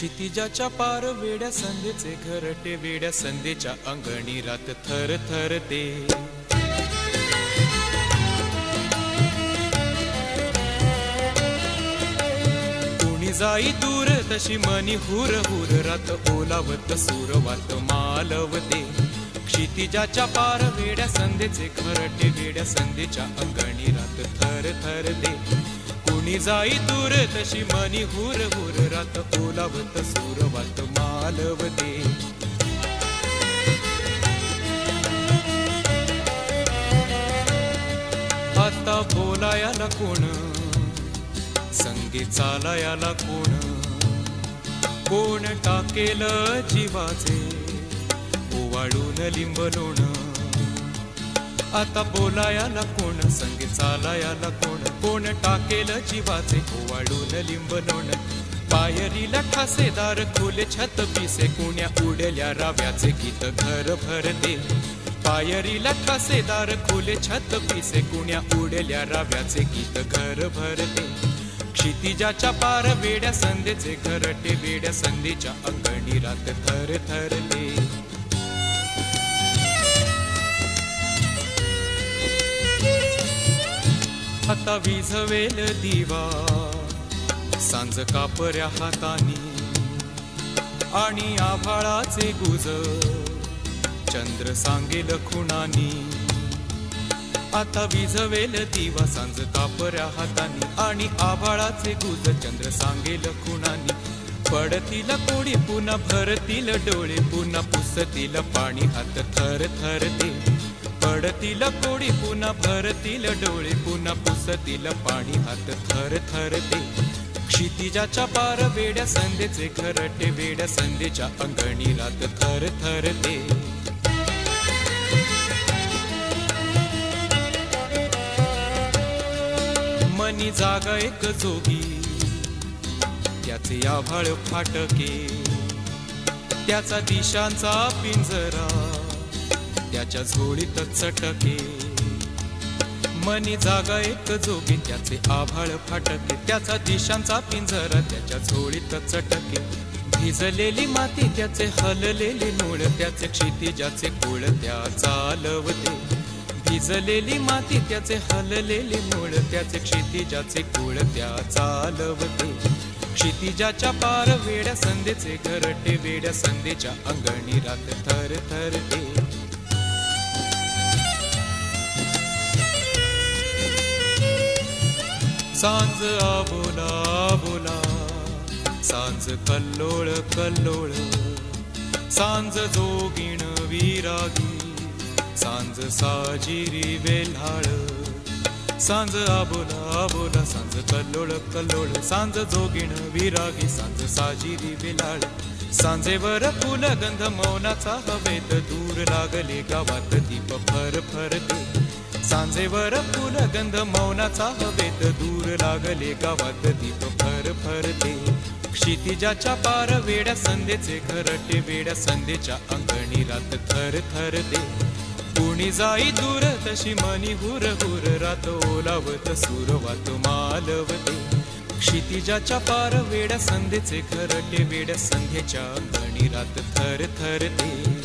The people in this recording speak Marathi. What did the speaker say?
क्षितिजाच्या पार वेड्या संध्येचे घरटे वेड्या संध्येच्या अंगणी रात थर थर दे कुणी जाई दूर तशी मनी हुर हुर रात ओलावत सुरवात मालवते. क्षितिजाच्या पार वेड्या संध्येचे घरटे वेड्या संध्येच्या अंगणी रात थर थर दे जाई दूर तशी मनी हुर हुर रात ओलावत सुरवात मालवते. आता बोलायाला कोण? संगीत चालायाला कोण? कोण टाकेल जीवाचे? ओवाळून लिंबलोण? आता बोलायाला कोण संगे चालायाला कोण? कोण टाकेल जीवाचे ओवाळून लिंबलोण पायरीला ठासेदार खोले छत पिसे कुण्या उडल्या राव्याचे गीत घर भरते पायरीला ठासेदार खोले छत पिसे कुण्या उडल्या राव्याचे गीत घर भरते क्षितिजाच्या पार वेड्या संधेचे घरटे वेड्या संधीच्या अंगणी रात थर थरले आता विझवेल दिवा. सांज कापऱ्या हातानी आणि आभाळाचे गुज. चंद्र सांगेल खुणानी आता विझवेल दिवा. सांज कापऱ्या हातानी आणि आभाळाचे गुज. चंद्र सांगेल खुणानी पडतील कोडी पुन्हा भरतील डोळे पुन्हा पुसतील पाणी हात थर थर दे पडतील कोडी पुन्हा भरतील डोळे पुन्हा पुसतील पाणी हात. थर थर दे क्षितिजाच्या पार वेड्या संध्येचे खरटे वेड्या संध्येच्या अंगणी रात. थर थर दे मनी जागा एक जोगी त्याचे आभाळ फाटके त्याचा दिशांचा पिंजरा. त्याच्या झोळीत चटके. मनी जागा एक जोगी त्याचे आभाळ फाटके. त्याचा दिशांचा पिंजरा त्याच्या झोळीत चटके. भिजलेली माती त्याचे हललेले नूळ त्याचे क्षितिजाचे कुळ त्या चालवते. भिजलेली माती त्याचे हललेले मूळ त्याचे क्षितिजाचे कुळ त्या चालवते. क्षितिजाच्या पार वेड्या संधेचे घरटे वेड्या संधेच्या अंगणी रात थर थर सांज आबोला आबोला। सांज कल्लोळ कल्लोळ। सांज जोगीण विरागी। सांज साजिरी वेल्हाळ। सांज आबोला आबोला। सांज कल्लोळ कल्लोळ। सांज जोगीण विरागी। सांज साजिरी सांजेवर फुल गंध मौनाचा हवेत दूर लागले गावात दीप फर फर दे सांजेवर फुल गंध मौनाचा हवेत दूर लागले गावात दीप फर फर क्षितिजाच्या पार वेड्या संध्येचे घरटे वेड्या संध्येच्या अंगणी रात थर थर दे कुणी जाई दूर तशी मनी हुर हुर रात ओलावत सुरवात मालवते. क्षितिजाच्या पार वेड्या संध्येचे घरटे वेड्या संध्येच्या अंगणी रात थर थर दे